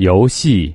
游戏